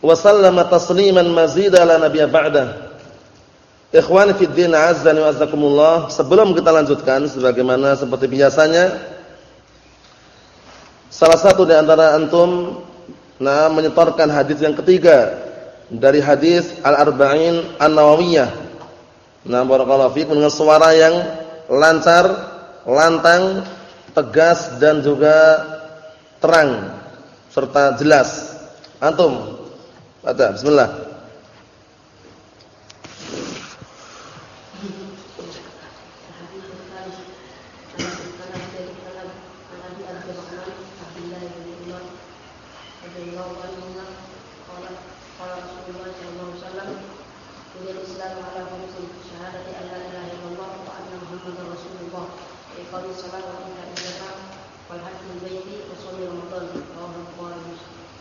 wa sallama tasliman mazida la nabiyya ba'da. Ikhwani fid din azza wa azakumullah, sebelum kita lanjutkan sebagaimana seperti biasanya salah satu di antara antum nah menyetorkan hadis yang ketiga dari hadis Al-Arba'in An-Nawawiyah. Nah, barakallahu fiikum dengan suara yang lancar, lantang, tegas dan juga terang serta jelas. Antum Baca, bismillah.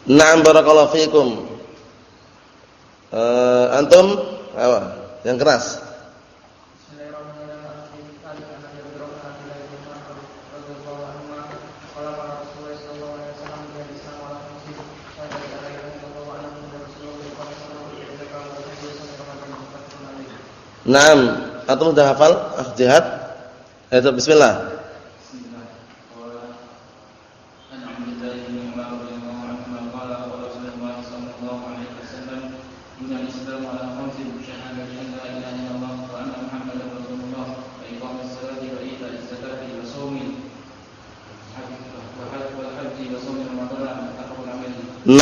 Naam barakallahu fiikum. Uh, antum apa? Yang keras. Naam, antum sudah hafal jihad? Ayo bismillah.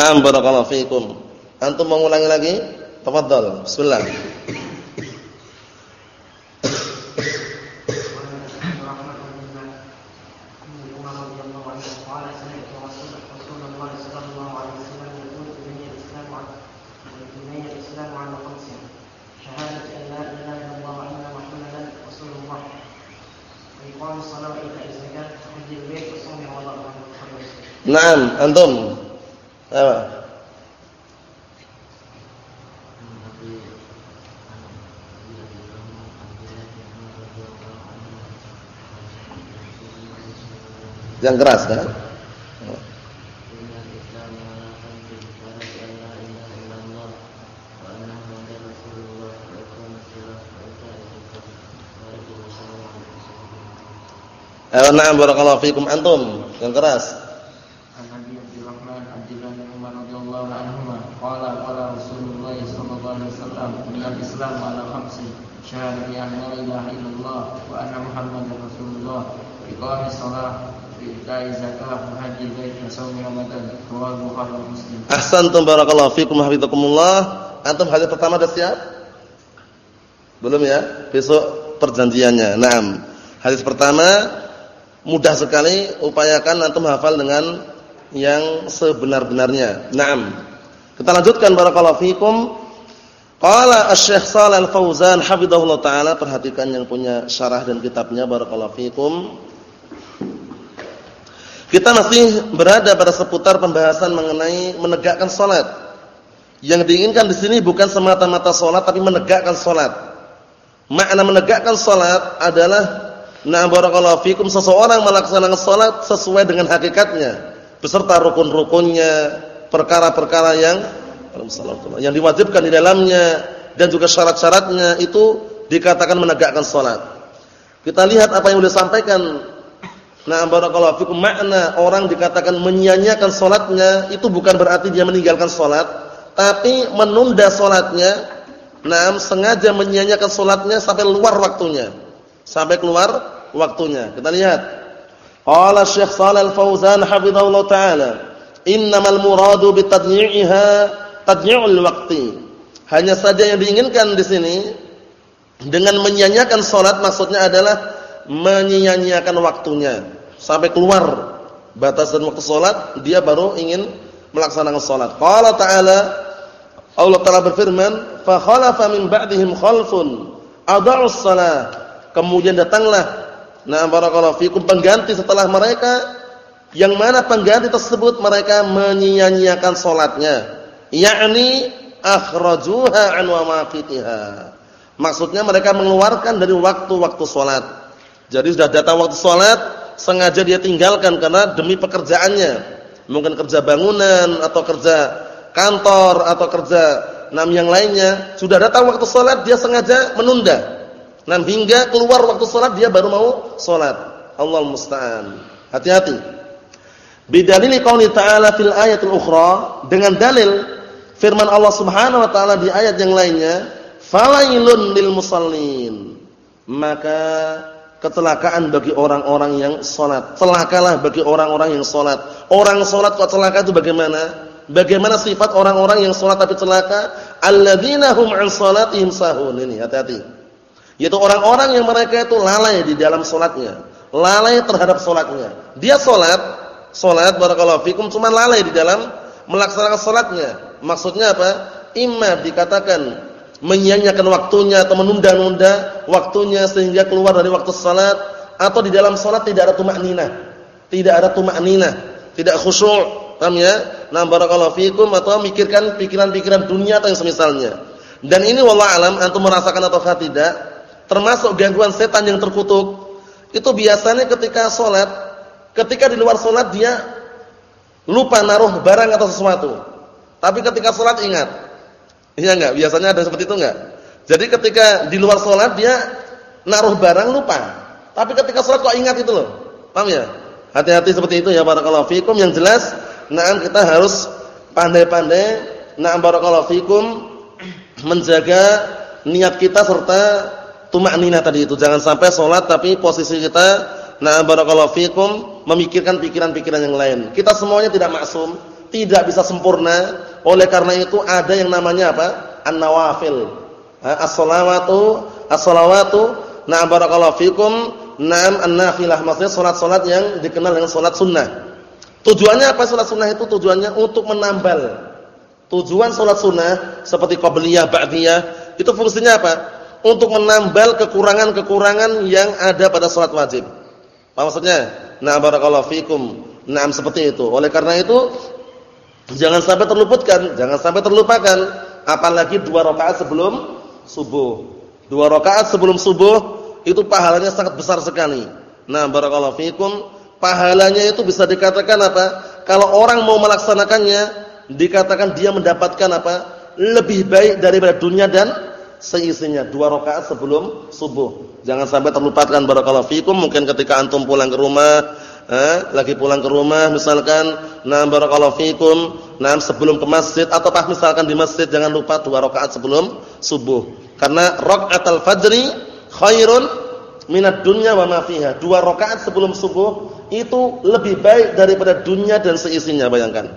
Naam barakallahu fiikum. Antum mau ulangi lagi? Tafadhal. Bismillah. Naam, antum Yang keras kan? Eh, na'am barakallahu fikum antum yang keras. Ahsantum barakallahu fikum hafizakumullah. Antum hadis pertama sudah siap? Belum ya? Besok perjanjiannya. Naam. Hadis pertama mudah sekali, upayakan antum hafal dengan yang sebenar-benarnya. Naam. Kita lanjutkan barakallahu fikum. Qala Asy-Syaikh Shalal Fauzan hafizahullah taala, perhatikan yang punya syarah dan kitabnya barakallahu fikum. Kita masih berada pada seputar pembahasan mengenai menegakkan salat. Yang diinginkan di sini bukan semata-mata salat tapi menegakkan salat. Makna menegakkan salat adalah na barakallahu seseorang melaksanakan salat sesuai dengan hakikatnya beserta rukun-rukunnya, perkara-perkara yang yang diwajibkan di dalamnya dan juga syarat-syaratnya itu dikatakan menegakkan salat. Kita lihat apa yang sudah disampaikan Nah, barakallahu fikum makna orang dikatakan menyia-nyiakan salatnya itu bukan berarti dia meninggalkan salat, tapi menunda salatnya. Nah, sengaja menyia-nyiakan salatnya sampai luar waktunya. Sampai keluar waktunya. Kita lihat. Qala Syekh Shalal Fauzan hafizahullah taala, "Innamal muradu bitadyi'iha tadyi'ul waqti." Hanya saja yang diinginkan di sini dengan menyia-nyiakan salat maksudnya adalah menyia-nyiakan waktunya sampai keluar batasan waktu salat dia baru ingin melaksanakan salat. Qala ta'ala Allah Ta'ala berfirman, "Fa khalafa min ba'dihim khalfun adha'us shalah." Kemudian datanglah nah barakallahu fikum pengganti setelah mereka yang mana pengganti tersebut mereka menyia-nyiakan salatnya, yakni akhrajuha an wamaqitiha. Maksudnya mereka mengeluarkan dari waktu-waktu salat. Jadi sudah datang waktu salat, sengaja dia tinggalkan karena demi pekerjaannya. Mungkin kerja bangunan atau kerja kantor atau kerja nam yang lainnya, sudah datang waktu salat dia sengaja menunda. Nah, hingga keluar waktu salat dia baru mau salat. Allah musta'an. Hati-hati. Bidalil qauli ta'ala fil ayatil ukhra dengan dalil firman Allah Subhanahu wa taala di ayat yang lainnya, "Falailun lil musallin." Maka kecelakaan bagi orang-orang yang salat. Celakalah bagi orang-orang yang salat. Orang salat kok celaka itu bagaimana? Bagaimana sifat orang-orang yang salat tapi celaka? Hum 'an salatihim sahun. Ini hati-hati. Yaitu orang-orang yang mereka itu lalai di dalam salatnya, lalai terhadap salatnya. Dia salat, salat barakallahu fikum cuma lalai di dalam melaksanakan salatnya. Maksudnya apa? Imma dikatakan menyia-nyiakan waktunya atau menunda-nunda waktunya sehingga keluar dari waktu salat atau di dalam salat tidak ada tumak nina, Tidak ada tumak nina, tidak khusyuk. Paham ya? Nah, barakallahu fikum atau mikirkan pikiran-pikiran dunia atau yang semisalnya. Dan ini wallah alam antum merasakan atau tidak, termasuk gangguan setan yang terkutuk. Itu biasanya ketika salat, ketika di luar salat dia lupa naruh barang atau sesuatu. Tapi ketika salat ingat. Iya enggak? Biasanya ada seperti itu enggak? Jadi ketika di luar sholat dia naruh barang lupa. Tapi ketika sholat kok ingat itu loh. Paham ya? Hati-hati seperti itu ya barakallahu fikum. Yang jelas, na'am kita harus pandai-pandai na'am barakallahu fikum menjaga niat kita serta tumak nina tadi itu. Jangan sampai sholat tapi posisi kita na'am barakallahu fikum memikirkan pikiran-pikiran yang lain. Kita semuanya tidak maksum, tidak bisa sempurna oleh karena itu ada yang namanya apa? An-nawafil. As-salawatu, as-salawatu, na'am barakallahu fikum, na'am an-nafilah. Maksudnya salat-salat yang dikenal dengan salat sunnah. Tujuannya apa salat sunnah itu? Tujuannya untuk menambal. Tujuan salat sunnah seperti qabliyah, ba'diyah, itu fungsinya apa? Untuk menambal kekurangan-kekurangan yang ada pada salat wajib. Apa maksudnya? Na'am barakallahu fikum. Naam seperti itu. Oleh karena itu Jangan sampai terluputkan, jangan sampai terlupakan. Apalagi dua rakaat sebelum subuh. Dua rakaat sebelum subuh itu pahalanya sangat besar sekali. Nah, barakallahu fikum, pahalanya itu bisa dikatakan apa? Kalau orang mau melaksanakannya, dikatakan dia mendapatkan apa? Lebih baik daripada dunia dan seisinya. Dua rakaat sebelum subuh. Jangan sampai terlupakan barakallahu fikum. Mungkin ketika antum pulang ke rumah eh, lagi pulang ke rumah misalkan, nah barakallahu fikum, nah sebelum ke masjid atau pas misalkan di masjid jangan lupa dua rakaat sebelum subuh. Karena rakaatul fajri khairun minat dunya wa ma fiha. Dua rakaat sebelum subuh itu lebih baik daripada dunia dan seisinya, bayangkan.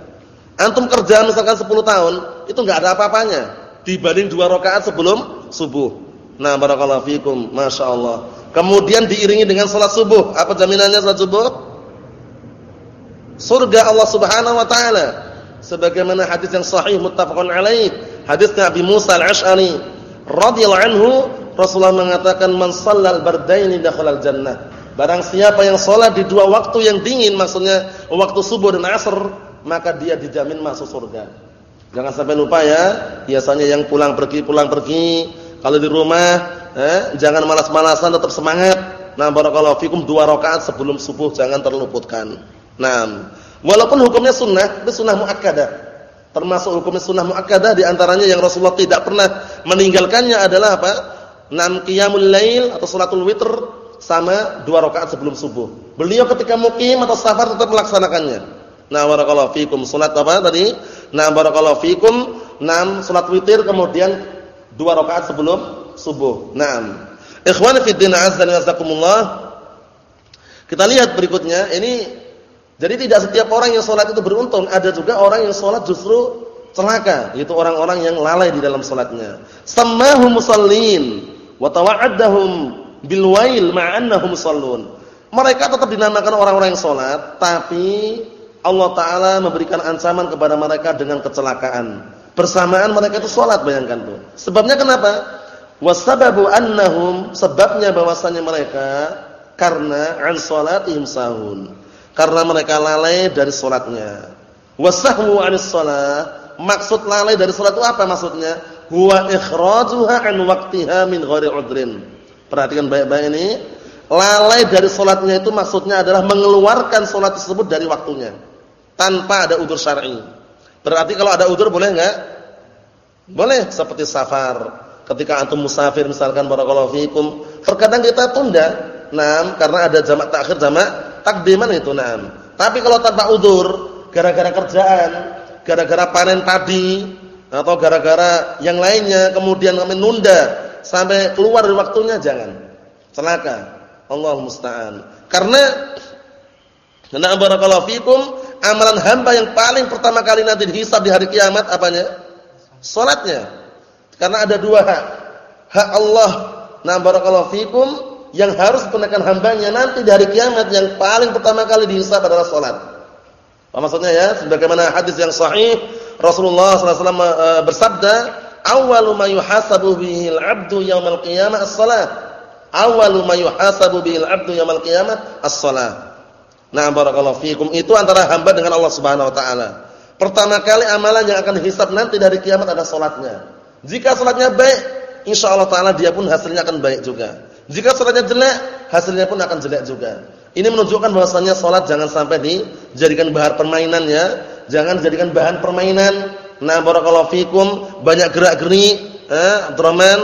Antum kerja misalkan 10 tahun, itu enggak ada apa-apanya dibanding dua rakaat sebelum subuh. Nah, barakallahu fikum, masyaallah. Kemudian diiringi dengan salat subuh. Apa jaminannya salat subuh? Surga Allah Subhanahu wa taala. Sebagaimana hadis yang sahih muttafaqun alaih. Hadis Nabi Musa al-Asy'ari radhiyallahu anhu Rasulullah mengatakan man shallal bardaini dakhalal jannah. Barang siapa yang salat di dua waktu yang dingin maksudnya waktu subuh dan asar maka dia dijamin masuk surga. Jangan sampai lupa ya biasanya yang pulang pergi pulang pergi. Kalau di rumah eh, jangan malas-malasan tetap semangat. Nah barakallahu fikum dua rakaat sebelum subuh jangan terluputkan Nah, walaupun hukumnya sunnah, itu sunnah muakkadah. Termasuk hukumnya sunnah muakkadah di antaranya yang Rasulullah tidak pernah meninggalkannya adalah apa? Nam qiyamul lail atau salatul witr sama dua rakaat sebelum subuh. Beliau ketika mukim atau safar tetap melaksanakannya. Nah, barakallahu fikum. Salat apa tadi? Nah, barakallahu fikum. Nam salat witir kemudian dua rakaat sebelum subuh. Naam. Ikhwani fi din azza wa. Kita lihat berikutnya, ini jadi tidak setiap orang yang sholat itu beruntung. Ada juga orang yang sholat justru celaka. Itu orang-orang yang lalai di dalam sholatnya. Sammahum musallin. Watawa'addahum bilwail ma'annahum musallun. Mereka tetap dinamakan orang-orang yang sholat. Tapi Allah Ta'ala memberikan ancaman kepada mereka dengan kecelakaan. Bersamaan mereka itu salat bayangkan tuh. Sebabnya kenapa? Wasababu annahum sebabnya bahwasanya mereka karena an salatihim sahun. Karena mereka lalai dari salatnya. Wasahwu 'anis shalah. Maksud lalai dari salat itu apa maksudnya? Huwa ikhrajuha an waqtiha min ghairi udrin. Perhatikan baik-baik ini. Lalai dari salatnya itu maksudnya adalah mengeluarkan salat tersebut dari waktunya tanpa ada udur syar'i. Berarti kalau ada udur boleh enggak? Boleh seperti safar. Ketika antum musafir misalkan barakallahu fikum, terkadang kita tunda. Naam, karena ada jamak takhir, jamak takdiman itu naam. Tapi kalau tanpa udur, gara-gara kerjaan, gara-gara panen padi atau gara-gara yang lainnya kemudian kami nunda sampai keluar dari waktunya jangan. Celaka. Allah musta'an. Karena Nah barakallahu fikum, amalan hamba yang paling pertama kali nanti dihisab di hari kiamat apanya? Salatnya. Karena ada dua hak. Hak Allah, nah barakallahu fikum, yang harus ditunaikan hambanya nanti di hari kiamat yang paling pertama kali dihisab adalah salat. Apa maksudnya ya? Sebagaimana hadis yang sahih, Rasulullah SAW eh, bersabda, "Awwalu ma yuhasabu bihil 'abdu yaumil qiyamah as-shalah." Awwalu ma yuhasabu bihil 'abdu yaumil qiyamah as-shalah. Nah, barakallahu fikum itu antara hamba dengan Allah Subhanahu wa taala. Pertama kali amalan yang akan dihisab nanti dari kiamat adalah salatnya. Jika salatnya baik, insya Allah taala dia pun hasilnya akan baik juga. Jika salatnya jelek, hasilnya pun akan jelek juga. Ini menunjukkan bahwasanya salat jangan sampai dijadikan bahan permainan ya. Jangan dijadikan bahan permainan. Nah, barakallahu fikum, banyak gerak-gerik, eh, Abdurrahman.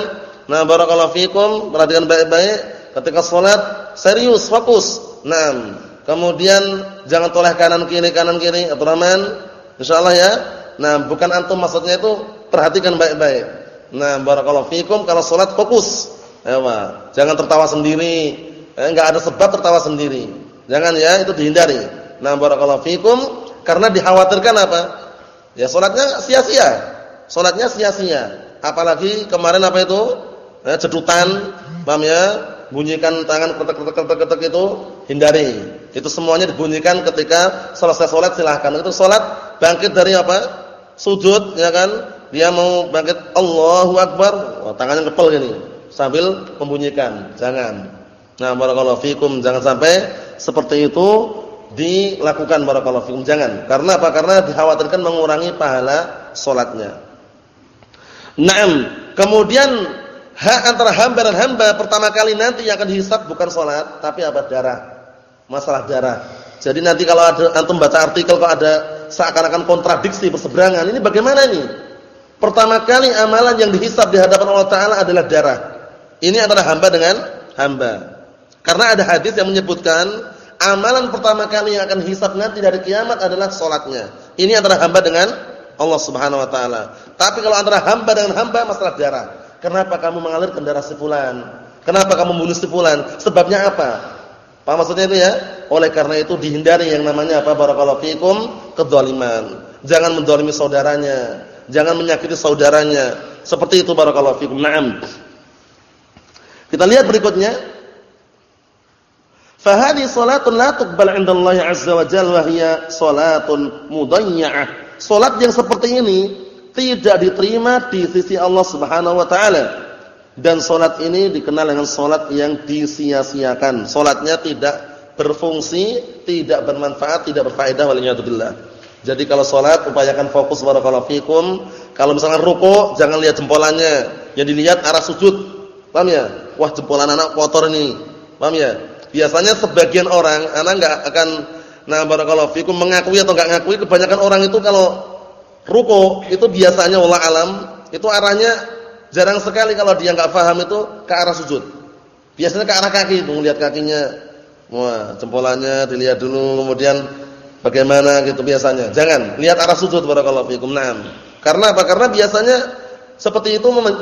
Nah, barakallahu fikum, perhatikan baik-baik ketika salat, serius, fokus. Nah, kemudian jangan toleh kanan kiri kanan kiri, Abdurrahman. Insyaallah ya. Nah, bukan antum maksudnya itu perhatikan baik-baik. Nah, barakallahu fikum kalau salat fokus. Ya, jangan tertawa sendiri. Eh, enggak ada sebab tertawa sendiri. Jangan ya, itu dihindari. Nah, barakallahu fikum karena dikhawatirkan apa? Ya salatnya sia-sia. Salatnya sia-sia. Apalagi kemarin apa itu? Eh, cedutan, paham ya? Bunyikan tangan ketek-ketek-ketek itu hindari. Itu semuanya dibunyikan ketika selesai salat silahkan. Itu salat bangkit dari apa? Sujud ya kan? dia mau bangkit Allahu Akbar, oh, tangannya kepel gini sambil membunyikan. Jangan. Nah, barakallahu fikum, jangan sampai seperti itu dilakukan barakallahu fikum. Jangan. Karena apa? Karena dikhawatirkan mengurangi pahala salatnya. Naam. Kemudian hak antara hamba dan hamba pertama kali nanti yang akan dihisab bukan salat, tapi apa? Darah. Masalah darah. Jadi nanti kalau ada antum baca artikel kok ada seakan-akan kontradiksi berseberangan, ini bagaimana ini? Pertama kali amalan yang dihisab di hadapan Allah Taala adalah darah. Ini adalah hamba dengan hamba. Karena ada hadis yang menyebutkan amalan pertama kali yang akan hisab nanti dari kiamat adalah solatnya. Ini adalah hamba dengan Allah Subhanahu Wa Taala. Tapi kalau antara hamba dengan hamba masalah darah. Kenapa kamu mengalirkan darah sepulan? Kenapa kamu membunuh sepulan? Sebabnya apa? Apa maksudnya itu ya? Oleh karena itu dihindari yang namanya apa? Barakallahu fikum kedzaliman. Jangan mendolimi saudaranya jangan menyakiti saudaranya. Seperti itu barakallahu fikum. Naam. Kita lihat berikutnya. Fahadi salatun la tuqbal 'inda Allah 'azza wa jalla wa hiya salatun mudayya'ah. Salat yang seperti ini tidak diterima di sisi Allah Subhanahu wa taala. Dan salat ini dikenal dengan salat yang disia-siakan. Salatnya tidak berfungsi, tidak bermanfaat, tidak berfaedah waliyadzubillah. Jadi kalau sholat upayakan fokus barakallahu fikum. Kalau misalnya ruku jangan lihat jempolannya, yang dilihat arah sujud. Paham ya? Wah, jempolan anak kotor ini. Paham ya? Biasanya sebagian orang anak enggak akan nah barakallahu fikum mengakui atau enggak ngakui kebanyakan orang itu kalau ruku itu biasanya wallah alam itu arahnya jarang sekali kalau dia enggak paham itu ke arah sujud. Biasanya ke arah kaki, lihat kakinya. Wah, jempolannya dilihat dulu kemudian Bagaimana gitu biasanya? Jangan lihat arah sujud barakallahu fikum. Naam. Karena apa? Karena biasanya seperti itu membuat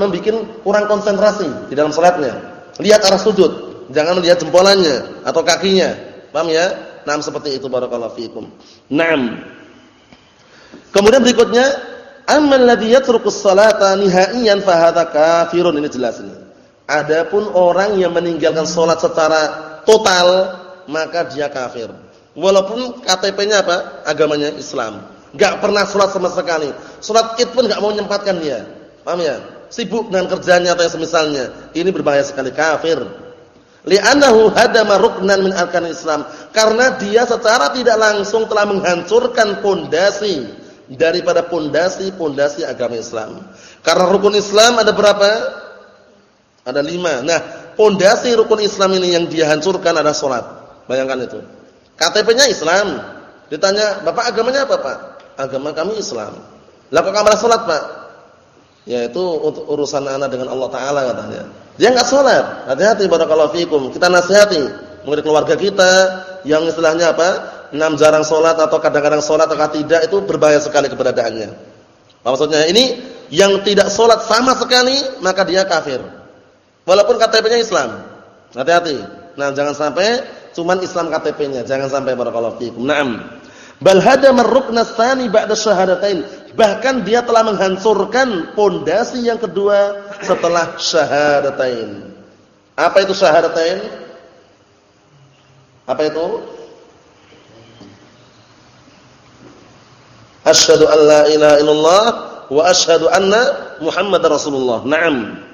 kurang konsentrasi di dalam salatnya. Lihat arah sujud, jangan melihat jempolannya atau kakinya. Paham ya? Naam seperti itu barakallahu fikum. Naam. Kemudian berikutnya, amman ladzi yatrukus salata nihaiyan fa hadza kafirun. Ini jelas ini. Adapun orang yang meninggalkan salat secara total, maka dia kafir. Walaupun KTP-nya apa? Agamanya Islam. Enggak pernah salat sama sekali. Salat Id pun enggak mau menyempatkan dia. Paham ya? Sibuk dengan kerjanya atau yang semisalnya. Ini berbahaya sekali kafir. Li'annahu hadama ruknan min arkan Islam. Karena dia secara tidak langsung telah menghancurkan pondasi daripada pondasi-pondasi agama Islam. Karena rukun Islam ada berapa? Ada lima. Nah, pondasi rukun Islam ini yang dia hancurkan adalah sholat. Bayangkan itu. KTP-nya Islam. Ditanya, Bapak agamanya apa Pak? Agama kami Islam. Kok kamu sholat Pak? Ya itu untuk urusan anak dengan Allah Ta'ala katanya. Dia enggak sholat. Hati-hati barakallahu fikum. Kita nasihati. Mungkin keluarga kita yang istilahnya apa? Enam jarang sholat atau kadang-kadang sholat atau tidak itu berbahaya sekali keberadaannya. Maksudnya ini yang tidak sholat sama sekali maka dia kafir. Walaupun KTP-nya Islam. Hati-hati. Nah, jangan sampai cuman Islam KTP-nya, jangan sampai barakallahu fikum. Naam. Bal hadama ar-rukna tsani ba'da syahadatain. Bahkan dia telah menghancurkan pondasi yang kedua setelah syahadatain. Apa itu syahadatain? Apa itu? Asyhadu an la ilaha illallah wa asyhadu anna Muhammadar Rasulullah. Naam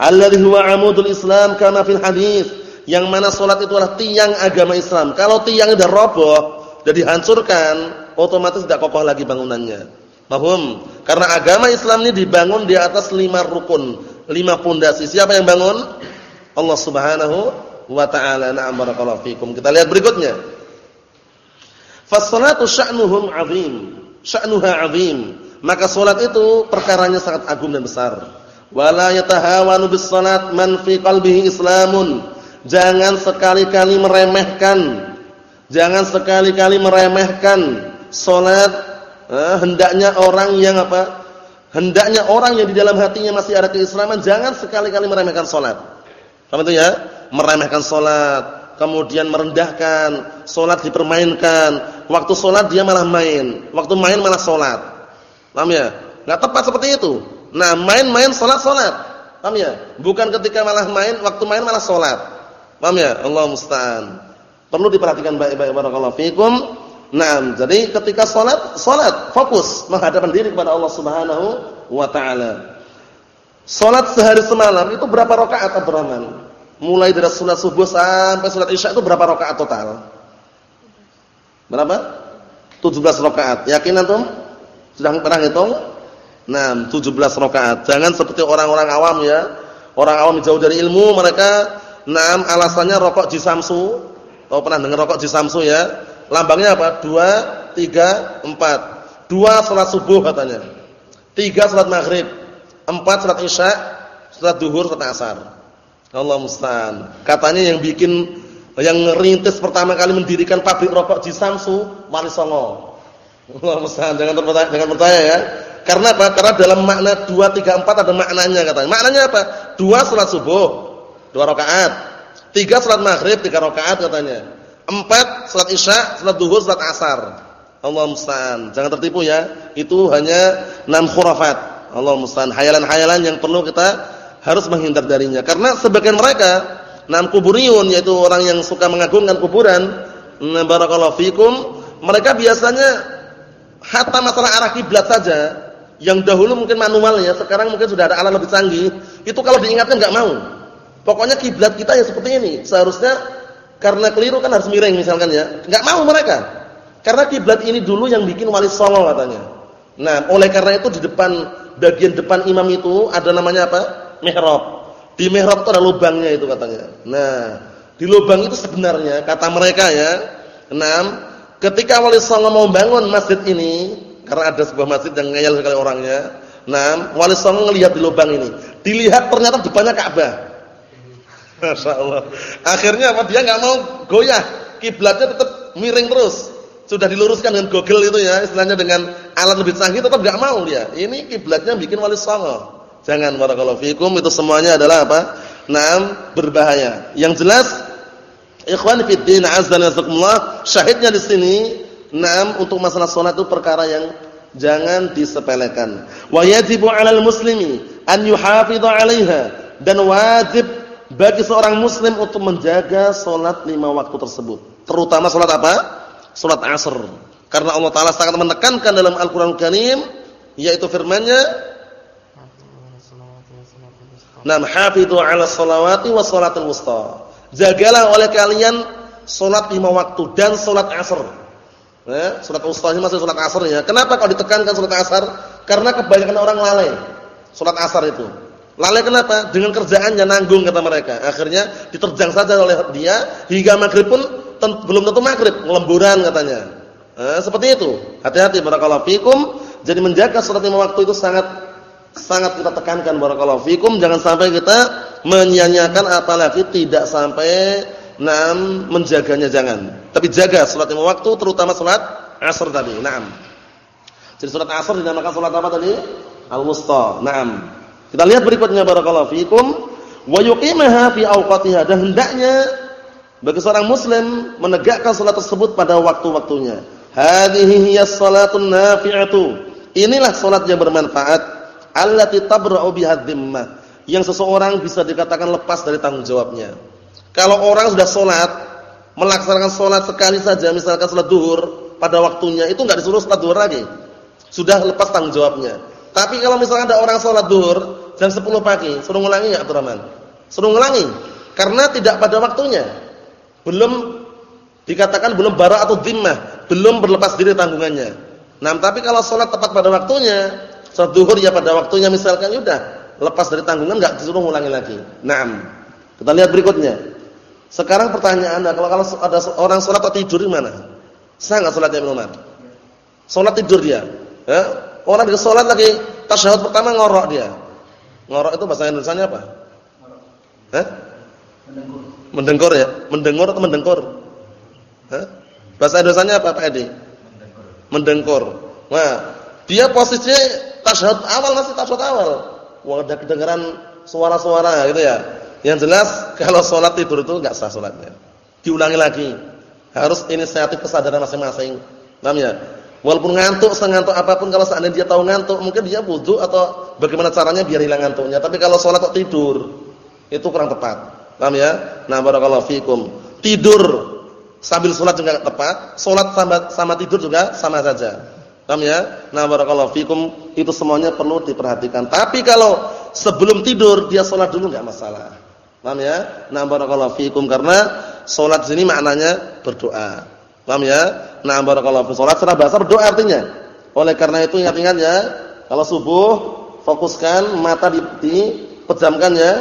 alladhi huwa amudul Islam kama fil hadis yang mana salat itu adalah tiang agama Islam. Kalau tiang sudah roboh, sudah dihancurkan, otomatis tidak kokoh lagi bangunannya. Paham? Karena agama Islam ini dibangun di atas lima rukun, lima pondasi. Siapa yang bangun? Allah Subhanahu wa taala. Na'am barakallahu fikum. Kita lihat berikutnya. Fas-salatu sya'nuhum 'azim. Sya'nuha. Maka salat itu perkaranya sangat agung dan besar wala yatahawanu bis salat man fi qalbihi islamun jangan sekali-kali meremehkan jangan sekali-kali meremehkan salat eh, hendaknya orang yang apa hendaknya orang yang di dalam hatinya masih ada keislaman jangan sekali-kali meremehkan salat paham itu ya meremehkan salat kemudian merendahkan salat dipermainkan waktu salat dia malah main waktu main malah salat paham ya enggak tepat seperti itu Nah, main-main salat-salat. Paham ya? Bukan ketika malah main, waktu main malah salat. Paham ya? Allah musta'an. Perlu diperhatikan baik-baik barakallahu fikum. Nah, jadi ketika salat, salat fokus menghadapkan diri kepada Allah Subhanahu wa taala. Salat sehari semalam itu berapa rakaat Abdurrahman? Mulai dari salat subuh sampai salat Isya itu berapa rakaat total? Berapa? 17 rakaat. Yakin antum? Sudah pernah hitung? Nah, 17 rakaat. Jangan seperti orang-orang awam ya. Orang awam jauh dari ilmu, mereka enam alasannya rokok di Samsu. Tahu pernah dengar rokok di Samsu ya? Lambangnya apa? 2 3 4. 2 salat subuh katanya. 3 salat maghrib. 4 salat isya, salat duhur, salat asar. Allah musta'an. Katanya yang bikin yang ngerintis pertama kali mendirikan pabrik rokok di Samsu, Wali Songo. Allah musta'an. Jangan terpercaya, jangan percaya ya. Karena apa? Karena dalam makna 2 3 4 ada maknanya katanya. Maknanya apa? 2 salat subuh, 2 rakaat. 3 salat maghrib, 3 rakaat katanya. 4 salat isya, salat duhur, salat asar. Allah musta'an. Jangan tertipu ya. Itu hanya 6 khurafat. Allah musta'an. Hayalan-hayalan yang perlu kita harus menghindar darinya. Karena sebagian mereka, enam kuburiyun yaitu orang yang suka mengagungkan kuburan, barakallahu fikum, mereka biasanya hatta masalah arah kiblat saja yang dahulu mungkin manualnya, sekarang mungkin sudah ada alat lebih canggih. Itu kalau diingatkan enggak mau. Pokoknya kiblat kita ya seperti ini. Seharusnya karena keliru kan harus miring misalkan ya. Enggak mau mereka. Karena kiblat ini dulu yang bikin wali songo katanya. Nah, oleh karena itu di depan bagian depan imam itu ada namanya apa? Mihrab. Di mihrab itu ada lubangnya itu katanya. Nah, di lubang itu sebenarnya kata mereka ya. Enam, ketika wali songo mau bangun masjid ini, karena ada sebuah masjid yang ngeyel sekali orangnya. Nah, Wali Songo ngelihat di lubang ini. Dilihat ternyata depannya Ka'bah. Masya Allah. Akhirnya apa? Dia nggak mau goyah. Kiblatnya tetap miring terus. Sudah diluruskan dengan Google itu ya, istilahnya dengan alat lebih canggih tetap nggak mau dia. Ini kiblatnya bikin Wali Songo. Jangan barakallahu fikum itu semuanya adalah apa? Naam, berbahaya. Yang jelas ikhwan fillah azza wa syahidnya di sini Naam untuk masalah salat itu perkara yang jangan disepelekan. Wa yajibu 'alal muslimi an yuhafidha 'alaiha dan wajib bagi seorang muslim untuk menjaga salat lima waktu tersebut. Terutama salat apa? Salat asar. Karena Allah Taala sangat menekankan dalam Al-Qur'an Karim yaitu firman-Nya Nam hafizu 'ala sholawati was salatul wusta. Jagalah oleh kalian salat lima waktu dan salat asar. Ya, salat wusta ini masih salat asar ya. Kenapa kalau ditekankan salat asar? Karena kebanyakan orang lalai salat asar itu. Lalai kenapa? Dengan kerjaannya nanggung kata mereka. Akhirnya diterjang saja oleh dia hingga maghrib pun belum tentu maghrib, ngelemburan katanya. Nah, seperti itu. Hati-hati barakallahu fikum. Jadi menjaga salat lima waktu itu sangat sangat kita tekankan barakallahu fikum jangan sampai kita menyia-nyiakan apalagi tidak sampai Naam menjaganya jangan. Tapi jaga salat lima waktu terutama salat asar tadi. Naam. Jadi salat asar dinamakan salat apa tadi? Al-wusta. Naam. Kita lihat berikutnya barakallahu fikum wa yuqimaha fi awqatiha dan hendaknya bagi seorang muslim menegakkan salat tersebut pada waktu-waktunya. Hadhihi hiyas salatun nafi'atu. Inilah salat yang bermanfaat allati tabra'u biha dhimmah yang seseorang bisa dikatakan lepas dari tanggung jawabnya. Kalau orang sudah sholat, melaksanakan sholat sekali saja, misalkan sholat duhur pada waktunya, itu nggak disuruh sholat duhur lagi. Sudah lepas tanggung jawabnya. Tapi kalau misalkan ada orang sholat duhur jam 10 pagi, suruh ngulangi ya Abdurrahman? Suruh ngulangi. Karena tidak pada waktunya. Belum dikatakan belum bara atau dhimmah, belum berlepas diri tanggungannya. Nah, tapi kalau sholat tepat pada waktunya, Salat duhur ya pada waktunya misalkan ya udah lepas dari tanggungan enggak disuruh ulangi lagi. Naam. Kita lihat berikutnya. Sekarang pertanyaan kalau kalau ada orang salat atau tidur di mana? Enggak salatnya Ibnu Umar? Salat tidur dia. Ya? Orang di salat lagi tasyahud pertama ngorok dia. Ngorok itu bahasa Indonesianya apa? Hah? Mendengkur. Mendengkur ya? Mendengur atau mendengkur? Hah? Bahasa Indonesianya apa Pak Edi? Mendengkur. Mendengkur. Nah, dia posisinya tasyahud awal masih tasyahud awal. Wah, ada kedengaran suara-suara gitu ya. Yang jelas kalau sholat tidur itu enggak sah sholatnya. Diulangi lagi. Harus inisiatif kesadaran masing-masing. Paham ya? Walaupun ngantuk, sengantuk apa pun kalau seandainya dia tahu ngantuk, mungkin dia wudu atau bagaimana caranya biar hilang ngantuknya. Tapi kalau sholat kok tidur, itu kurang tepat. Paham ya? Nah, barakallahu fikum. Tidur sambil sholat juga tepat, sholat sama, sama tidur juga sama saja. Paham ya? Nah, barakallahu fikum, itu semuanya perlu diperhatikan. Tapi kalau sebelum tidur dia sholat dulu enggak masalah. Paham ya? Nah, barakallahu fikum karena sholat sini maknanya berdoa. Paham ya? Nah, barakallahu fikum. Sholat secara bahasa berdoa artinya. Oleh karena itu ingat-ingat ya, kalau subuh fokuskan mata di, dipejamkan ya.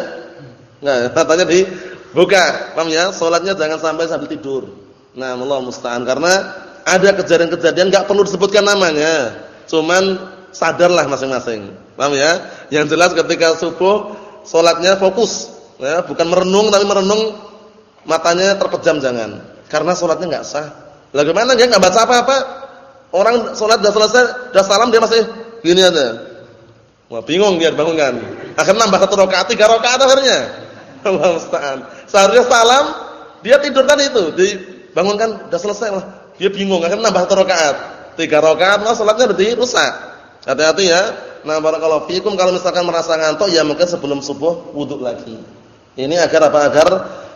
Nah, matanya dibuka. Paham ya? Sholatnya jangan sampai sambil tidur. Nah, Allah musta'an karena ada kejadian-kejadian enggak perlu disebutkan namanya. Cuman sadarlah masing-masing. Paham ya? Yang jelas ketika subuh salatnya fokus, ya, bukan merenung tapi merenung matanya terpejam jangan. Karena salatnya enggak sah. Lah gimana dia enggak baca apa-apa? Orang salat sudah selesai, sudah salam dia masih gini aja. Wah, bingung dia bangunkan. Akhirnya nambah satu rakaat, tiga rakaat akhirnya. Allah musta'an. Seharusnya salam, dia tidur tadi itu, dibangunkan, sudah selesai lah. Dia bingung akan nambah satu rakaat. Tiga rakaat lah salatnya berarti rusak. Hati-hati ya. Nah, barakallahu fikum kalau misalkan merasa ngantuk ya mungkin sebelum subuh wudu lagi. Ini agar apa? Agar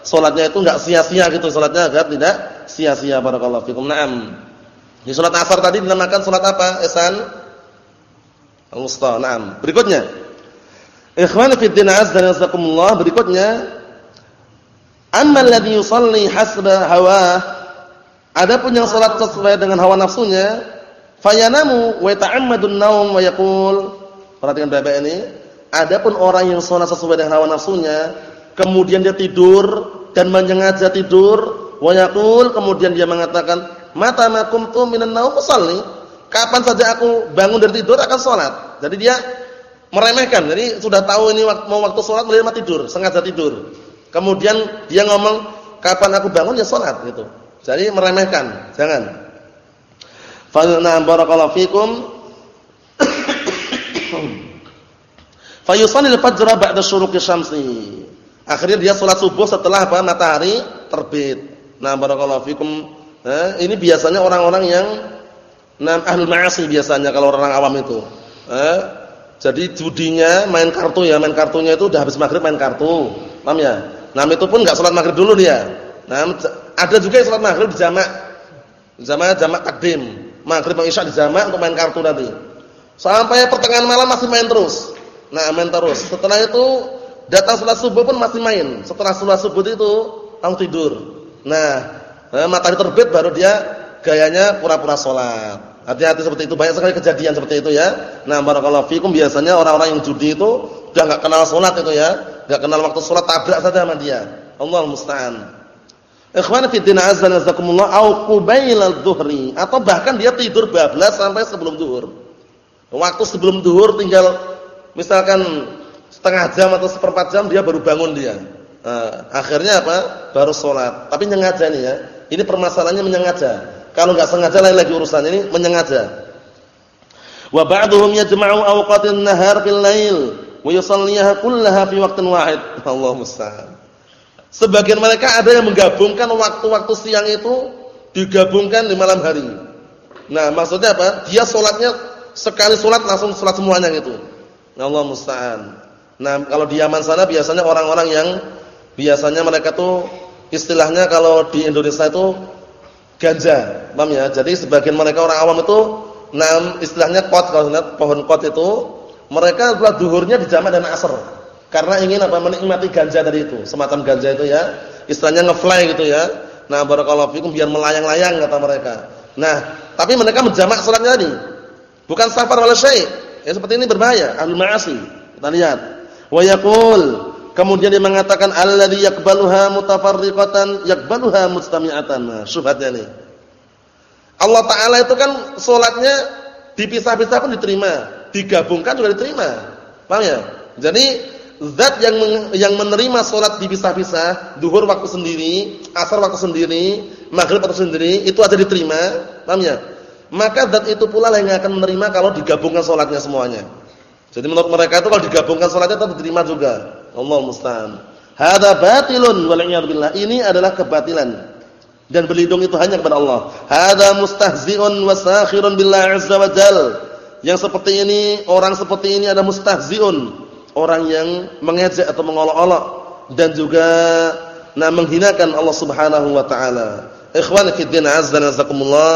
salatnya itu enggak sia-sia gitu, salatnya agar tidak sia-sia barakallahu fikum. Naam. Di salat asar tadi dinamakan salat apa? Ihsan? Al-Wusta. Naam. Berikutnya. Ikhwan fi din azza wa berikutnya amma alladhi yusalli hasba hawah Adapun yang salat sesuai dengan hawa nafsunya, fayanamu wa ta'ammadun naum wa yaqul. Perhatikan Bapak ini. Adapun orang yang salat sesuai dengan hawa nafsunya, kemudian dia tidur dan menyengaja tidur, wa yaqul kemudian dia mengatakan, "Mata ma qumtu minan naum usalli." Kapan saja aku bangun dari tidur akan salat. Jadi dia meremehkan. Jadi sudah tahu ini mau waktu salat mulai tidur, sengaja tidur. Kemudian dia ngomong, "Kapan aku bangun ya salat." gitu. Jadi meremehkan, jangan. Fa'alna barakallahu fikum. Fayusalli al-fajr ba'da syuruqi syamsi. Akhirnya dia salat subuh setelah apa? matahari terbit. Nah, barakallahu fikum. Nah, ini biasanya orang-orang yang nah ahlul ma'asi biasanya kalau orang awam itu. Eh, jadi judinya main kartu ya, main kartunya itu udah habis maghrib main kartu. Paham ya? Nah, itu pun enggak salat maghrib dulu dia. Nah, ada juga yang salat maghrib jamak. Jamak jamak takdim. Maghrib sama Isya dijamak untuk main kartu nanti. Sampai pertengahan malam masih main terus. Nah, main terus. Setelah itu datang sholat subuh pun masih main. Setelah sholat subuh itu langsung tidur. Nah, eh, matahari terbit baru dia gayanya pura-pura sholat. Hati-hati seperti itu. Banyak sekali kejadian seperti itu ya. Nah, barakallahu fikum biasanya orang-orang yang judi itu udah nggak kenal sholat itu ya. nggak kenal waktu sholat tabrak saja sama dia. Allah musta'an. Ikhwan fi din azza wa jazakumullah au qubaila dhuhri atau bahkan dia tidur bablas sampai sebelum zuhur. Waktu sebelum zuhur tinggal misalkan setengah jam atau seperempat jam dia baru bangun dia. Nah, akhirnya apa? Baru sholat. Tapi nyengaja nih ya. Ini permasalahannya menyengaja. Kalau nggak sengaja lain lagi urusan ini menyengaja. Wa ba'dhum yajma'u awqatin nahar fil lail wa yusalliha kullaha fi waqtin wahid. Allah musta'an. Sebagian mereka ada yang menggabungkan waktu-waktu siang itu digabungkan di malam hari. Nah, maksudnya apa? Dia sholatnya sekali sholat langsung sholat semuanya gitu. Allah musta'an. Nah, kalau di Yaman sana biasanya orang-orang yang biasanya mereka tuh istilahnya kalau di Indonesia itu ganja, paham ya? Jadi sebagian mereka orang awam itu nah istilahnya kot kalau lihat pohon kot itu mereka setelah duhurnya dijamak dan asar. Karena ingin apa menikmati ganja tadi itu, semacam ganja itu ya. Istilahnya ngefly gitu ya. Nah, barakallahu fikum biar melayang-layang kata mereka. Nah, tapi mereka menjamak salatnya tadi. Bukan safar wala syai'. Ya seperti ini berbahaya, ahlul ma'asi. Kita lihat. Wa yaqul kemudian dia mengatakan alladzi yaqbaluha mutafarriqatan yaqbaluha mustami'atan. Nah, syubhatnya nih. Allah taala itu kan salatnya dipisah-pisah pun diterima, digabungkan juga diterima. Paham ya? Jadi zat yang yang menerima salat dipisah-pisah, zuhur waktu sendiri, asar waktu sendiri, maghrib waktu sendiri, itu aja diterima, paham ya? Maka zat itu pula yang akan menerima kalau digabungkan salatnya semuanya. Jadi menurut mereka itu kalau digabungkan salatnya tetap diterima juga. Allah musta'an. Hadza batilun wal billah. Ini adalah kebatilan. Dan berlindung itu hanya kepada Allah. Hadza mustahzi'un wa sakhirun billah azza wa jal. Yang seperti ini, orang seperti ini ada mustahzi'un, orang yang mengejek atau mengolok-olok dan juga nah menghinakan Allah Subhanahu wa taala. Ikhwan fi din azza wa jazakumullah,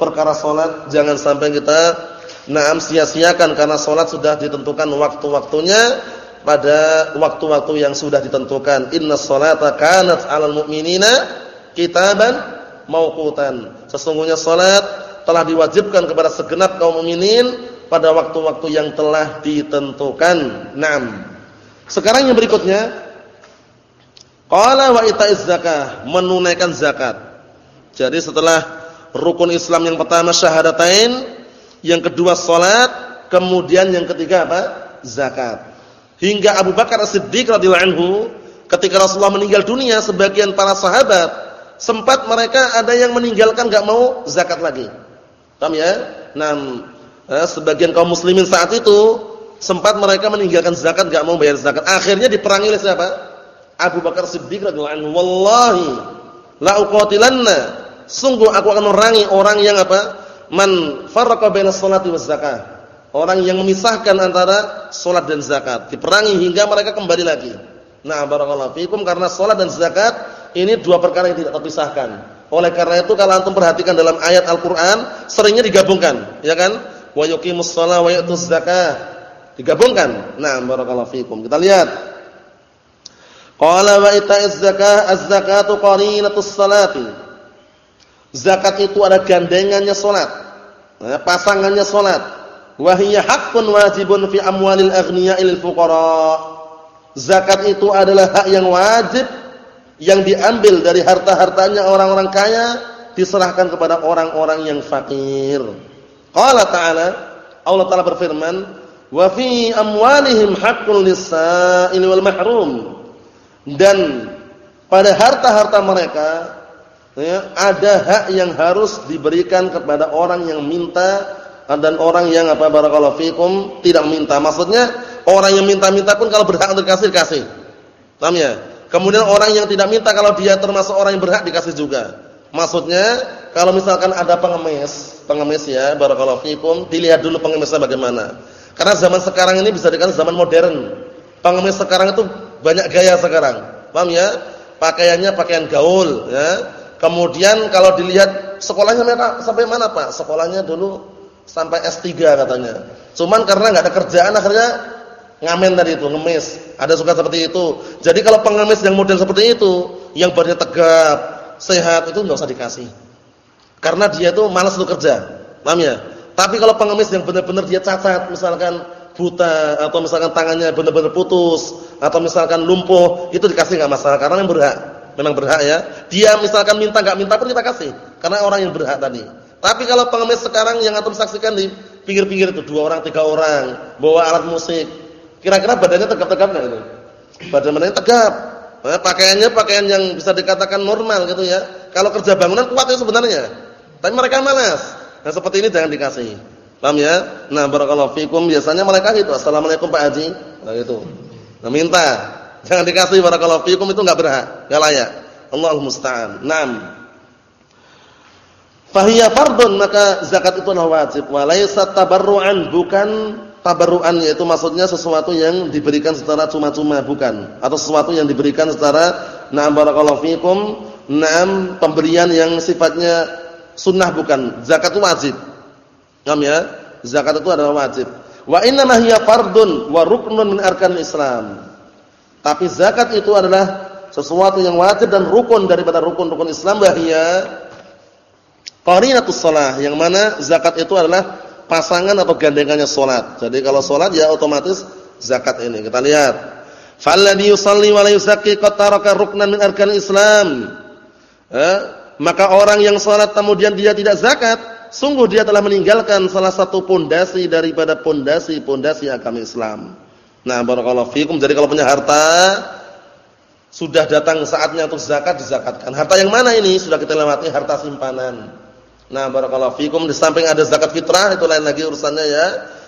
perkara salat jangan sampai kita Naam sia-siakan karena sholat sudah ditentukan waktu-waktunya pada waktu-waktu yang sudah ditentukan. Inna sholata kanat 'alal mu'minina kitaban mauqutan. Sesungguhnya sholat telah diwajibkan kepada segenap kaum mukminin pada waktu-waktu yang telah ditentukan. Naam. Sekarang yang berikutnya qala wa ita'iz zakah, menunaikan zakat. Jadi setelah rukun Islam yang pertama syahadatain yang kedua salat, kemudian yang ketiga apa? Zakat. Hingga Abu Bakar As-Siddiq radhiyallahu anhu ketika Rasulullah meninggal dunia sebagian para sahabat sempat mereka ada yang meninggalkan enggak mau zakat lagi. Paham ya? Nah, sebagian kaum muslimin saat itu sempat mereka meninggalkan zakat enggak mau bayar zakat. Akhirnya diperangi oleh siapa? Abu Bakar Siddiq radhiyallahu anhu. Wallahi la uqatilanna. Sungguh aku akan merangi orang yang apa? man farraqa baina sholati waz zakah. Orang yang memisahkan antara salat dan zakat, diperangi hingga mereka kembali lagi. Nah, barakallahu fikum karena salat dan zakat ini dua perkara yang tidak terpisahkan. Oleh karena itu kalau antum perhatikan dalam ayat Al-Qur'an seringnya digabungkan, ya kan? Wa yuqimus shalah wa yu'tuz zakah. Digabungkan. Nah, barakallahu fikum. Kita lihat. Qala wa ita'iz zakah az-zakatu qarinatus salati. Zakat itu ada gandengannya salat. Nah, pasangannya salat. Wa hiya haqqun wajibun fi amwalil aghniya'i lil fuqara. Zakat itu adalah hak yang wajib yang diambil dari harta-hartanya orang-orang kaya diserahkan kepada orang-orang yang fakir. Qala ta'ala, Allah Ta'ala berfirman, "Wa fi amwalihim haqqun lis-sa'ili wal mahrum." Dan pada harta-harta mereka ya, ada hak yang harus diberikan kepada orang yang minta dan orang yang apa barakallahu fikum tidak minta. Maksudnya orang yang minta-minta pun kalau berhak untuk dikasih dikasih. Paham ya? Kemudian orang yang tidak minta kalau dia termasuk orang yang berhak dikasih juga. Maksudnya kalau misalkan ada pengemis, pengemis ya barakallahu fikum, dilihat dulu pengemisnya bagaimana. Karena zaman sekarang ini bisa dikatakan zaman modern. Pengemis sekarang itu banyak gaya sekarang. Paham ya? Pakaiannya pakaian gaul ya Kemudian kalau dilihat sekolahnya sampai mana Pak? Sekolahnya dulu sampai S3 katanya. Cuman karena nggak ada kerjaan akhirnya ngamen tadi itu, ngemis. Ada suka seperti itu. Jadi kalau pengemis yang model seperti itu, yang badannya tegap, sehat itu nggak usah dikasih. Karena dia itu malas untuk kerja. Paham ya? Tapi kalau pengemis yang benar-benar dia cacat, misalkan buta atau misalkan tangannya benar-benar putus atau misalkan lumpuh, itu dikasih nggak masalah karena yang berhak. Memang berhak ya. Dia misalkan minta nggak minta pun kita kasih karena orang yang berhak tadi. Tapi kalau pengemis sekarang yang antum saksikan di pinggir-pinggir itu dua orang, tiga orang bawa alat musik. Kira-kira badannya tegap-tegap enggak itu? Badan badannya tegap. Nah, pakaiannya pakaian yang bisa dikatakan normal gitu ya. Kalau kerja bangunan kuat itu sebenarnya. Tapi mereka malas. Nah, seperti ini jangan dikasih. Paham ya? Nah, barakallahu fikum biasanya mereka itu, "Assalamualaikum Pak Haji." Nah, itu. Nah, minta. Jangan dikasih barakallahu fikum itu enggak berhak, enggak layak. Allahul musta'an. Naam. Fahiya fardun maka zakat itu adalah wajib. Wa laysa tabarruan bukan tabarruan yaitu maksudnya sesuatu yang diberikan secara cuma-cuma bukan atau sesuatu yang diberikan secara na'am barakallahu fikum, na'am pemberian yang sifatnya sunnah bukan. Zakat itu wajib. Paham ya? Zakat itu adalah wajib. Wa inna hiya fardun wa ruknun min arkanil Islam. Tapi zakat itu adalah sesuatu yang wajib dan rukun daripada rukun-rukun Islam bahia qarinatus shalah yang mana zakat itu adalah pasangan atau gandengannya salat. Jadi kalau salat ya otomatis zakat ini. Kita lihat. Falladhi yusalli wa la yuzakki qad taraka ruknan min arkanil Islam. Eh, maka orang yang salat kemudian dia tidak zakat sungguh dia telah meninggalkan salah satu pondasi daripada pondasi-pondasi agama Islam. Nah, barakallahu fikum. Jadi kalau punya harta sudah datang saatnya untuk zakat dizakatkan. Harta yang mana ini? Sudah kita lewati harta simpanan. Nah, barakallahu fikum. Di samping ada zakat fitrah itu lain lagi urusannya ya.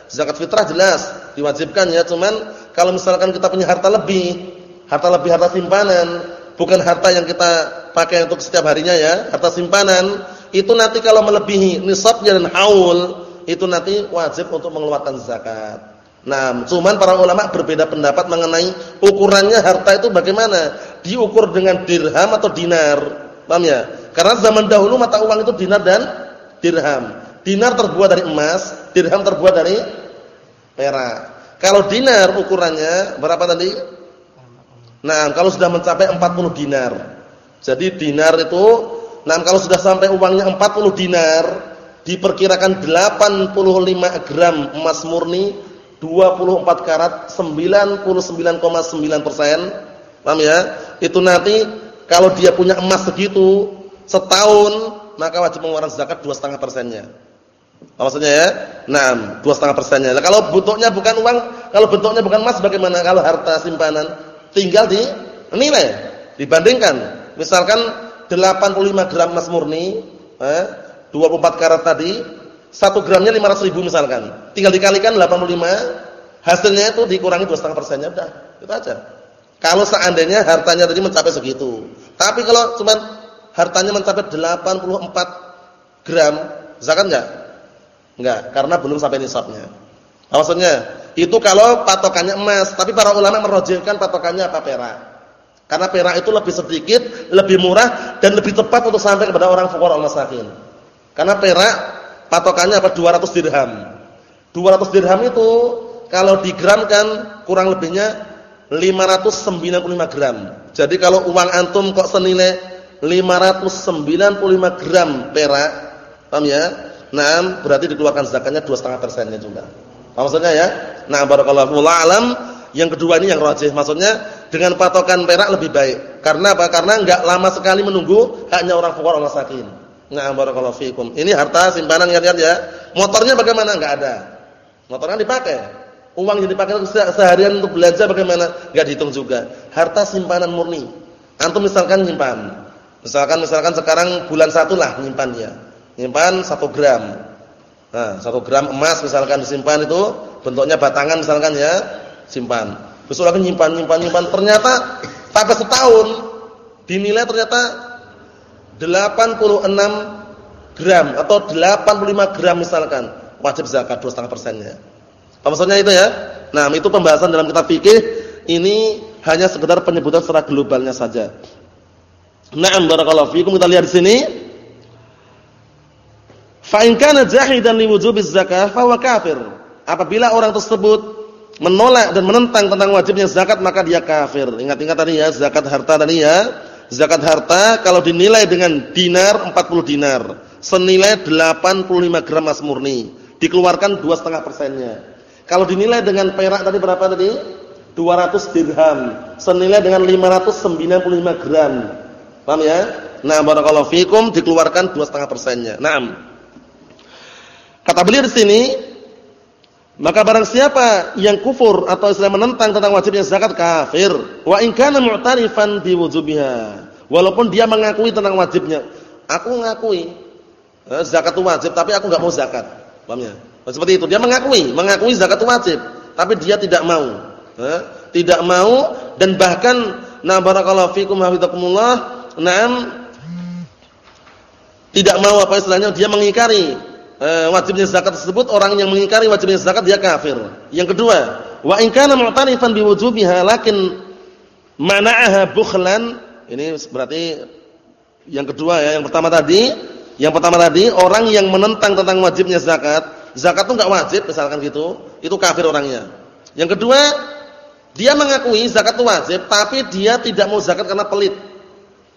Zakat fitrah jelas diwajibkan ya, cuman kalau misalkan kita punya harta lebih, harta lebih harta simpanan, bukan harta yang kita pakai untuk setiap harinya ya, harta simpanan itu nanti kalau melebihi nisabnya dan haul itu nanti wajib untuk mengeluarkan zakat. Nah, cuman para ulama berbeda pendapat mengenai ukurannya harta itu bagaimana? Diukur dengan dirham atau dinar. Paham ya? Karena zaman dahulu mata uang itu dinar dan dirham. Dinar terbuat dari emas, dirham terbuat dari perak. Kalau dinar ukurannya berapa tadi? Nah, kalau sudah mencapai 40 dinar. Jadi dinar itu Nah, kalau sudah sampai uangnya 40 dinar, diperkirakan 85 gram emas murni, 24 karat, 99,9 persen. Paham ya? Itu nanti kalau dia punya emas segitu setahun, maka wajib mengeluarkan zakat 2,5 persennya. Maksudnya ya? Nah, 2,5 persennya. Nah, kalau bentuknya bukan uang, kalau bentuknya bukan emas bagaimana? Kalau harta simpanan, tinggal di nilai, dibandingkan. Misalkan 85 gram emas murni, eh, 24 karat tadi, 1 gramnya 500 ribu misalkan. Tinggal dikalikan 85, hasilnya itu dikurangi 2,5 persennya, udah. Itu aja. Kalau seandainya hartanya tadi mencapai segitu. Tapi kalau cuma hartanya mencapai 84 gram, zakat enggak? Enggak, karena belum sampai nisabnya. Maksudnya, itu kalau patokannya emas, tapi para ulama merojihkan patokannya apa perak. Karena perak itu lebih sedikit, lebih murah dan lebih tepat untuk sampai kepada orang fuqara al-masakin. Karena perak patokannya apa 200 dirham. 200 dirham itu kalau digramkan kurang lebihnya 595 gram. Jadi kalau uang antum kok senilai 595 gram perak, paham ya? Nah, berarti dikeluarkan zakatnya 2,5 persennya juga. Paham maksudnya ya? Nah, barakallahu alam yang kedua ini yang rajih, maksudnya dengan patokan perak lebih baik. Karena apa? Karena enggak lama sekali menunggu haknya orang fuqara orang sakin. Nah, barakallahu fikum. Ini harta simpanan ingat-ingat ya. Motornya bagaimana? Enggak ada. Motornya dipakai. Uang yang dipakai seharian untuk belanja bagaimana? Enggak dihitung juga. Harta simpanan murni. Antum misalkan nyimpan. Misalkan misalkan sekarang bulan satu lah nyimpan dia. Nyimpan satu gram. Nah, satu gram emas misalkan disimpan itu bentuknya batangan misalkan ya simpan. Besok lagi nyimpan, nyimpan, nyimpan. Ternyata sampai setahun dinilai ternyata 86 gram atau 85 gram misalkan wajib zakat 2,5 persennya. Apa maksudnya itu ya? Nah, itu pembahasan dalam kitab fikih ini hanya sekedar penyebutan secara globalnya saja. Na'am barakallahu fiikum kita lihat di sini. Fa in kana jahidan li wujubiz zakah fa huwa kafir. Apabila orang tersebut menolak dan menentang tentang wajibnya zakat maka dia kafir. Ingat-ingat tadi ya, zakat harta tadi ya. Zakat harta kalau dinilai dengan dinar 40 dinar, senilai 85 gram emas murni, dikeluarkan 2,5 persennya. Kalau dinilai dengan perak tadi berapa tadi? 200 dirham, senilai dengan 595 gram. Paham ya? Nah, barakallahu fikum dikeluarkan 2,5 persennya. Naam. Kata beliau di sini, maka barang siapa yang kufur atau Islam menentang tentang wajibnya zakat kafir. Wa in kana mu'tarifan bi wujubiha. Walaupun dia mengakui tentang wajibnya. Aku mengakui eh, zakat itu wajib tapi aku enggak mau zakat. Paham ya? Seperti itu. Dia mengakui, mengakui zakat wajib, tapi dia tidak mau. Eh, tidak mau dan bahkan na barakallahu fikum hafizakumullah, na'am tidak mau apa istilahnya dia mengingkari eh, wajibnya zakat tersebut orang yang mengingkari wajibnya zakat dia kafir. Yang kedua, wa in kana mu'tarifan biwujubiha lakin mana'aha bukhlan. Ini berarti yang kedua ya, yang pertama tadi, yang pertama tadi orang yang menentang tentang wajibnya zakat, zakat itu enggak wajib misalkan gitu, itu kafir orangnya. Yang kedua, dia mengakui zakat itu wajib tapi dia tidak mau zakat karena pelit.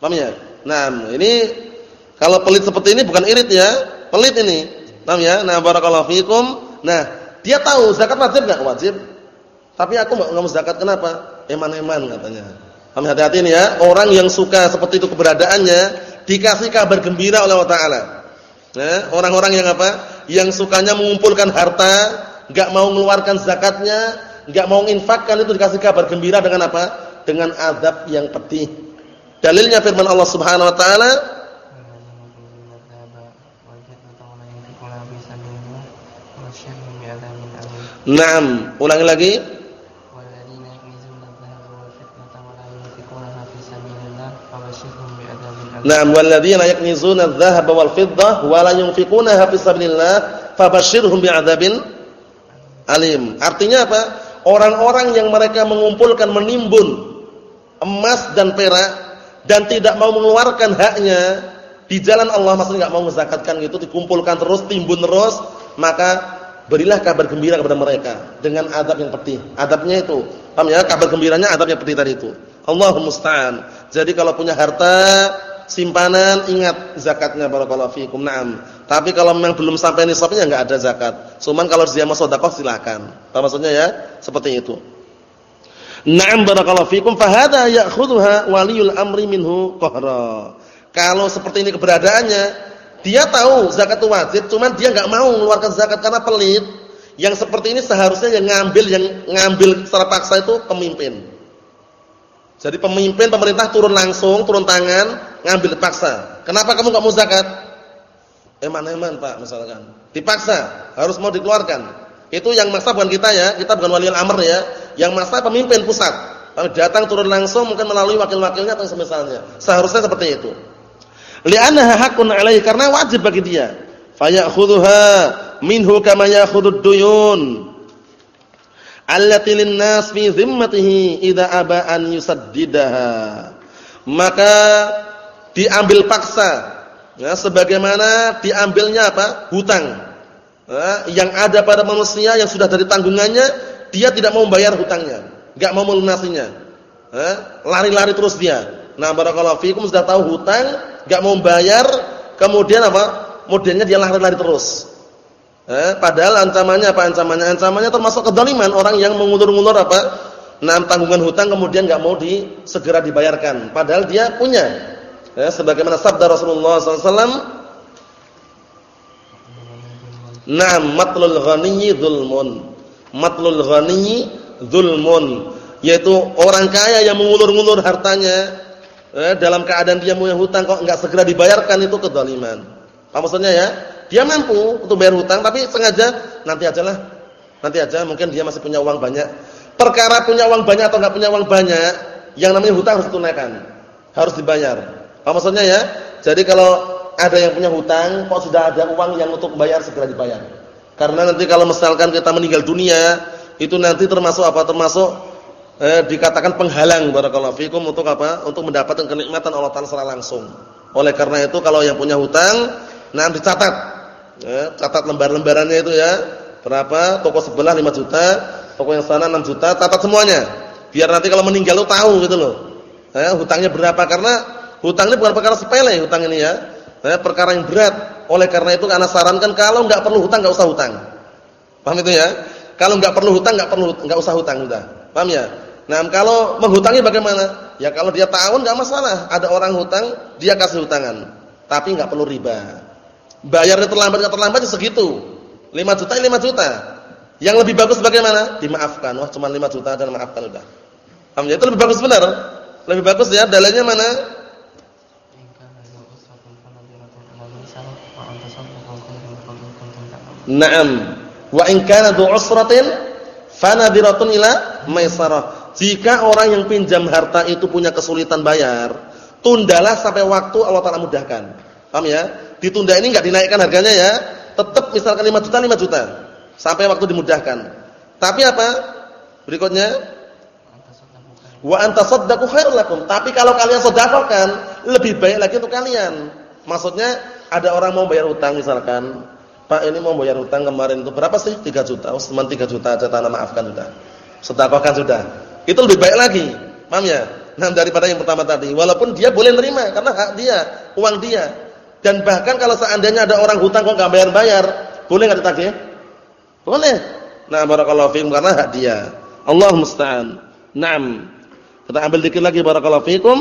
Paham ya? Nah, ini kalau pelit seperti ini bukan irit ya, pelit ini. Paham ya? Nah, barakallahu fikum. Nah, dia tahu zakat wajib enggak? Wajib. Tapi aku enggak mau zakat kenapa? Eman-eman katanya. Paham hati-hati ini ya. Orang yang suka seperti itu keberadaannya dikasih kabar gembira oleh Allah taala. Nah, orang-orang yang apa? Yang sukanya mengumpulkan harta, enggak mau mengeluarkan zakatnya, enggak mau menginfakkan itu dikasih kabar gembira dengan apa? Dengan azab yang pedih. Dalilnya firman Allah Subhanahu wa taala Naam, ulangi lagi. Naam, walladzina yaknizuna adh-dhahaba wal fiddah wa la yunfiqunaha fi sabilillah fabashshirhum bi'adzabin alim. Artinya apa? Orang-orang yang mereka mengumpulkan menimbun emas dan perak dan tidak mau mengeluarkan haknya di jalan Allah maksudnya enggak mau menzakatkan itu dikumpulkan terus timbun terus maka berilah kabar gembira kepada mereka dengan adab yang pedih. Adabnya itu, paham ya? Kabar gembiranya adab yang pedih tadi itu. Allahumma musta'an. Jadi kalau punya harta simpanan ingat zakatnya barakallahu fikum. Naam. Tapi kalau memang belum sampai nisabnya enggak ada zakat. Cuman kalau dia mau sedekah silakan. Maksudnya ya? Seperti itu. Naam barakallahu fikum fa hadza ya'khudhuha waliyul amri minhu qahra. Kalau seperti ini keberadaannya dia tahu zakat itu wajib, cuman dia enggak mau mengeluarkan zakat karena pelit. Yang seperti ini seharusnya yang ngambil yang ngambil secara paksa itu pemimpin. Jadi pemimpin pemerintah turun langsung, turun tangan, ngambil paksa. Kenapa kamu enggak mau zakat? Eman-eman, Pak, misalkan. Dipaksa, harus mau dikeluarkan. Itu yang maksa bukan kita ya, kita bukan wali amr ya. Yang maksa pemimpin pusat. Datang turun langsung mungkin melalui wakil-wakilnya atau semisalnya. Seharusnya seperti itu. Li'annaha haqqun 'alaihi karena wajib bagi dia. Fayakhudhuha minhu kama ya'khudud duyun. Allati lin-nas fi dhimmatihi idza aba an yusaddidaha. Maka diambil paksa ya sebagaimana diambilnya apa? hutang. Ya, yang ada pada manusia yang sudah dari tanggungannya dia tidak mau membayar hutangnya, enggak mau melunasinya. lari-lari terus dia. Nah, barakallahu fikum sudah tahu hutang, enggak mau bayar, kemudian apa? Modelnya dia lari-lari terus. Padahal ancamannya apa ancamannya? Ancamannya termasuk kezaliman orang yang mengulur-ngulur apa? Nah, tanggungan hutang kemudian enggak mau di segera dibayarkan. Padahal dia punya. Eh, sebagaimana sabda Rasulullah SAW, Naam matlul ghaniyyi dzulmun. Matlul ghaniyyi dzulmun, yaitu orang kaya yang mengulur-ngulur hartanya eh, dalam keadaan dia punya hutang kok enggak segera dibayarkan itu kezaliman. Apa maksudnya ya? Dia mampu untuk bayar hutang tapi sengaja nanti ajalah. Nanti aja mungkin dia masih punya uang banyak. Perkara punya uang banyak atau enggak punya uang banyak, yang namanya hutang harus ditunaikan. Harus dibayar. Apa maksudnya ya? Jadi kalau ada yang punya hutang, kok sudah ada uang yang untuk bayar segera dibayar. Karena nanti kalau misalkan kita meninggal dunia, itu nanti termasuk apa? Termasuk eh, dikatakan penghalang barakallahu fikum untuk apa? Untuk mendapatkan kenikmatan Allah Taala secara langsung. Oleh karena itu kalau yang punya hutang, nah dicatat. Ya, catat lembar-lembarannya itu ya. Berapa? Toko sebelah 5 juta, toko yang sana 6 juta, catat semuanya. Biar nanti kalau meninggal lu tahu gitu loh. Ya, hutangnya berapa karena hutang ini bukan perkara sepele hutang ini ya. Ya, perkara yang berat. Oleh karena itu anak sarankan kalau enggak perlu hutang enggak usah hutang. Paham itu ya? Kalau enggak perlu hutang enggak perlu enggak usah hutang udah. Paham ya? Nah, kalau menghutangi bagaimana? Ya kalau dia tahu enggak masalah. Ada orang hutang, dia kasih hutangan. Tapi enggak perlu riba. Bayarnya terlambat enggak terlambat ya segitu. 5 juta 5 juta. Yang lebih bagus bagaimana? Dimaafkan. Wah, cuma 5 juta dan maafkan udah. Paham ya? Itu lebih bagus benar. Lebih bagus ya. Dalilnya mana? Naam. Wa in kana du usratin fanadiratun ila maisarah. Jika orang yang pinjam harta itu punya kesulitan bayar, tundalah sampai waktu Allah Taala mudahkan. Paham ya? Ditunda ini enggak dinaikkan harganya ya. Tetap misalkan 5 juta 5 juta sampai waktu dimudahkan. Tapi apa? Berikutnya wa antasaddaqu khairul lakum. Tapi kalau kalian sedekahkan, lebih baik lagi untuk kalian. Maksudnya ada orang mau bayar utang misalkan, Pak ini mau bayar utang kemarin itu berapa sih? 3 juta. Oh, cuma 3 juta aja tanah maafkan sudah. Sedekahkan sudah. Itu lebih baik lagi. Paham ya? Nah, daripada yang pertama tadi. Walaupun dia boleh nerima karena hak dia, uang dia. Dan bahkan kalau seandainya ada orang hutang kok enggak bayar-bayar, boleh enggak ditagih? Boleh. Nah, barakallahu fiikum karena hak dia. Allah musta'an. Naam. Kita ambil dikit lagi barakallahu fiikum.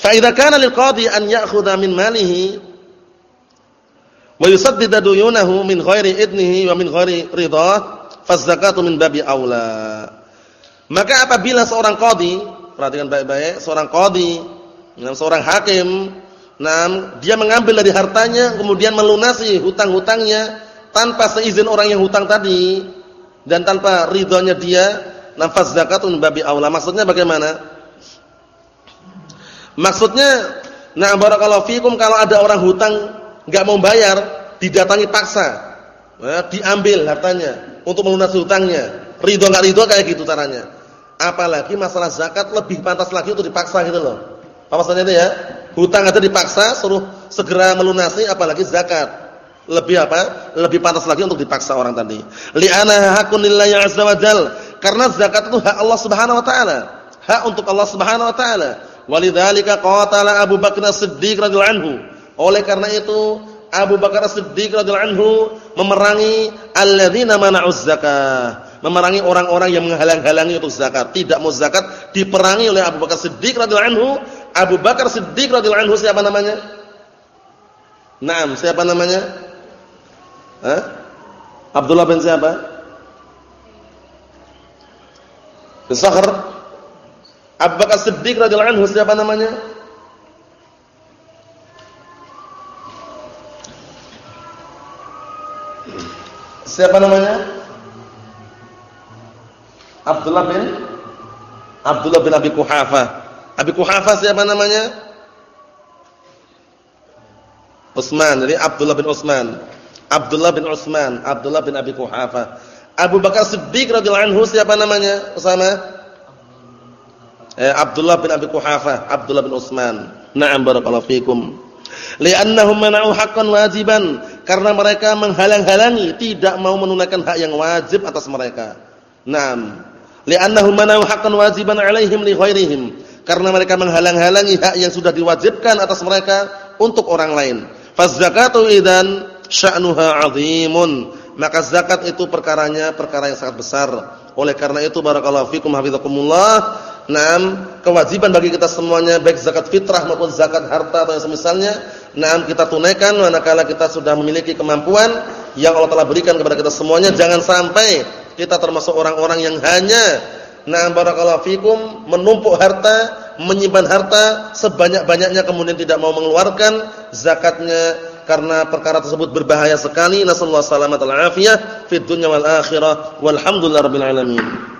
Fa idza kana lil qadi an ya'khudha min malihi wa yusaddida duyunahu min ghairi idnihi wa min ghairi ridha faz-zakatu min babi aula. Maka apabila seorang qadhi, perhatikan baik-baik, seorang qadhi, seorang hakim, nah, dia mengambil dari hartanya kemudian melunasi hutang-hutangnya tanpa seizin orang yang hutang tadi dan tanpa ridhonya dia, nafas zakatun babi aula. Maksudnya bagaimana? Maksudnya, nah barakallahu fikum kalau ada orang hutang nggak mau bayar, didatangi paksa, ya, diambil hartanya untuk melunasi hutangnya. Ridho nggak ridho kayak gitu caranya. Apalagi masalah zakat lebih pantas lagi untuk dipaksa gitu loh. Apa maksudnya itu ya? Hutang aja dipaksa suruh segera melunasi apalagi zakat. Lebih apa? Lebih pantas lagi untuk dipaksa orang tadi. Li'ana hakun lillahi azza wajal. Karena zakat itu hak Allah Subhanahu wa taala. Hak untuk Allah Subhanahu wa taala. Walidzalika qatala Abu Bakar As-Siddiq radhiyallahu anhu. Oleh karena itu Abu Bakar As-Siddiq radhiyallahu anhu memerangi alladzina mana'uz zakah, memerangi orang-orang yang menghalang-halangi untuk zakat, tidak mau zakat diperangi oleh Abu Bakar Siddiq radhiyallahu anhu. Abu Bakar Siddiq radhiyallahu anhu siapa namanya? Naam, siapa namanya? Hah? Abdullah bin siapa? Bin. Abu Bakar Siddiq radhiyallahu anhu siapa namanya? Siapa namanya? Abdullah bin Abdullah bin Abi Kuhafa. Abi Kuhafa siapa namanya? Utsman. Jadi Abdullah bin Utsman. Abdullah bin Utsman, Abdullah bin Abi Kuhafa. Abu Bakar Siddiq radhiyallahu anhu siapa namanya? Usama? Eh, Abdullah bin Abi Kuhafa, Abdullah bin Utsman. Na'am barakallahu fikum. Li'annahum mana'u haqqan wajiban karena mereka menghalang-halangi tidak mau menunaikan hak yang wajib atas mereka. Naam. Li'annahum mana'u haqqan wajiban 'alaihim li ghairihim. Karena mereka menghalang-halangi hak yang sudah diwajibkan atas mereka untuk orang lain. Faz-zakatu idzan sya'nuha 'azimun. Maka zakat itu perkaranya perkara yang sangat besar. Oleh karena itu barakallahu fikum hafizakumullah. Naam, kewajiban bagi kita semuanya baik zakat fitrah maupun zakat harta atau yang semisalnya, naam kita tunaikan manakala kita sudah memiliki kemampuan yang Allah telah berikan kepada kita semuanya. Jangan sampai kita termasuk orang-orang yang hanya naam barakallahu fikum menumpuk harta, menyimpan harta sebanyak-banyaknya kemudian tidak mau mengeluarkan zakatnya karena perkara tersebut berbahaya sekali. Nasallahu alaihi wasallam fid dunya wal akhirah. Walhamdulillahirabbil alamin.